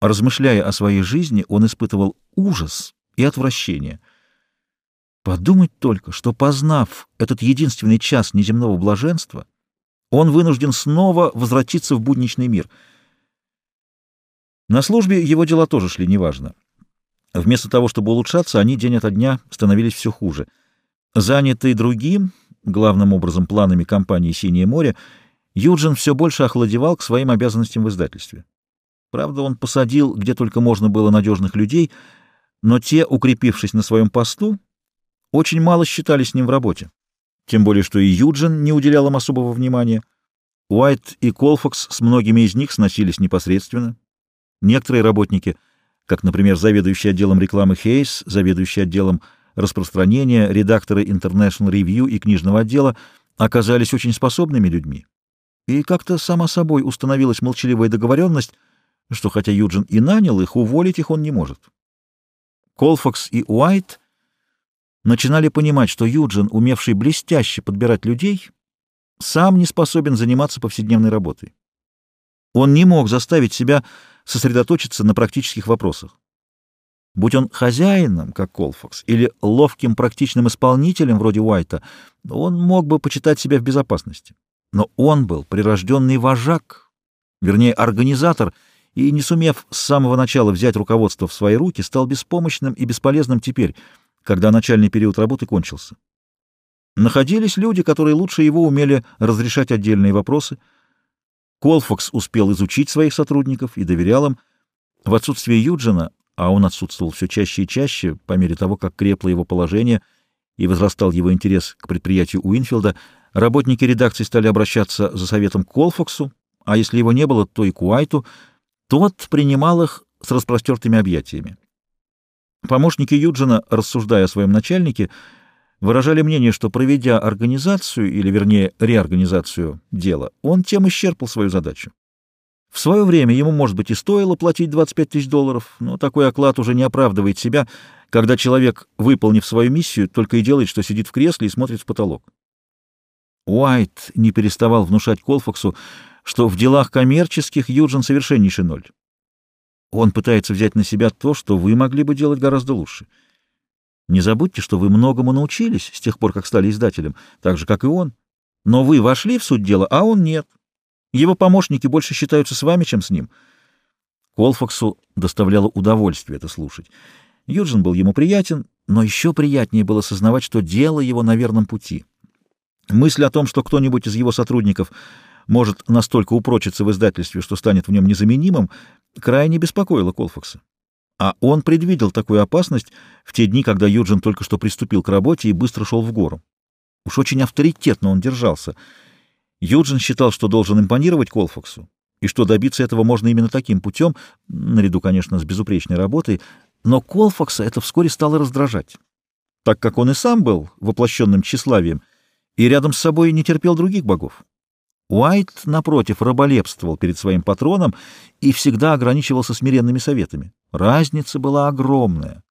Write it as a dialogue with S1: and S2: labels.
S1: Размышляя о своей жизни, он испытывал ужас и отвращение. Подумать только, что, познав этот единственный час неземного блаженства, он вынужден снова возвратиться в будничный мир. На службе его дела тоже шли неважно. Вместо того, чтобы улучшаться, они день ото дня становились все хуже. Занятый другим, главным образом планами компании «Синее море», Юджин все больше охладевал к своим обязанностям в издательстве. Правда, он посадил, где только можно было, надежных людей, но те, укрепившись на своем посту, очень мало считали с ним в работе. Тем более, что и Юджин не уделял им особого внимания. Уайт и Колфакс с многими из них сносились непосредственно. Некоторые работники, как, например, заведующий отделом рекламы Хейс, заведующий отделом распространения, редакторы International Review и книжного отдела, оказались очень способными людьми. И как-то само собой установилась молчаливая договоренность, что хотя Юджин и нанял их, уволить их он не может. Колфакс и Уайт начинали понимать, что Юджин, умевший блестяще подбирать людей, сам не способен заниматься повседневной работой. Он не мог заставить себя сосредоточиться на практических вопросах. Будь он хозяином, как Колфакс, или ловким практичным исполнителем, вроде Уайта, он мог бы почитать себя в безопасности. Но он был прирожденный вожак, вернее, организатор — и, не сумев с самого начала взять руководство в свои руки, стал беспомощным и бесполезным теперь, когда начальный период работы кончился. Находились люди, которые лучше его умели разрешать отдельные вопросы. Колфакс успел изучить своих сотрудников и доверял им. В отсутствие Юджина, а он отсутствовал все чаще и чаще, по мере того, как крепло его положение и возрастал его интерес к предприятию Уинфилда, работники редакции стали обращаться за советом к Колфаксу, а если его не было, то и к Уайту — тот принимал их с распростертыми объятиями. Помощники Юджина, рассуждая о своем начальнике, выражали мнение, что, проведя организацию, или, вернее, реорганизацию дела, он тем исчерпал свою задачу. В свое время ему, может быть, и стоило платить 25 тысяч долларов, но такой оклад уже не оправдывает себя, когда человек, выполнив свою миссию, только и делает, что сидит в кресле и смотрит в потолок. Уайт не переставал внушать Колфаксу, что в делах коммерческих Юджин совершеннейший ноль. Он пытается взять на себя то, что вы могли бы делать гораздо лучше. Не забудьте, что вы многому научились с тех пор, как стали издателем, так же, как и он. Но вы вошли в суть дела, а он нет. Его помощники больше считаются с вами, чем с ним. Колфаксу доставляло удовольствие это слушать. Юджин был ему приятен, но еще приятнее было сознавать, что дело его на верном пути. Мысль о том, что кто-нибудь из его сотрудников может настолько упрочиться в издательстве, что станет в нем незаменимым, крайне беспокоило Колфакса. А он предвидел такую опасность в те дни, когда Юджин только что приступил к работе и быстро шел в гору. Уж очень авторитетно он держался. Юджин считал, что должен импонировать Колфаксу, и что добиться этого можно именно таким путем, наряду, конечно, с безупречной работой, но Колфакса это вскоре стало раздражать, так как он и сам был воплощенным тщеславием и рядом с собой не терпел других богов. Уайт, напротив, раболепствовал перед своим патроном и всегда ограничивался смиренными советами. Разница была огромная.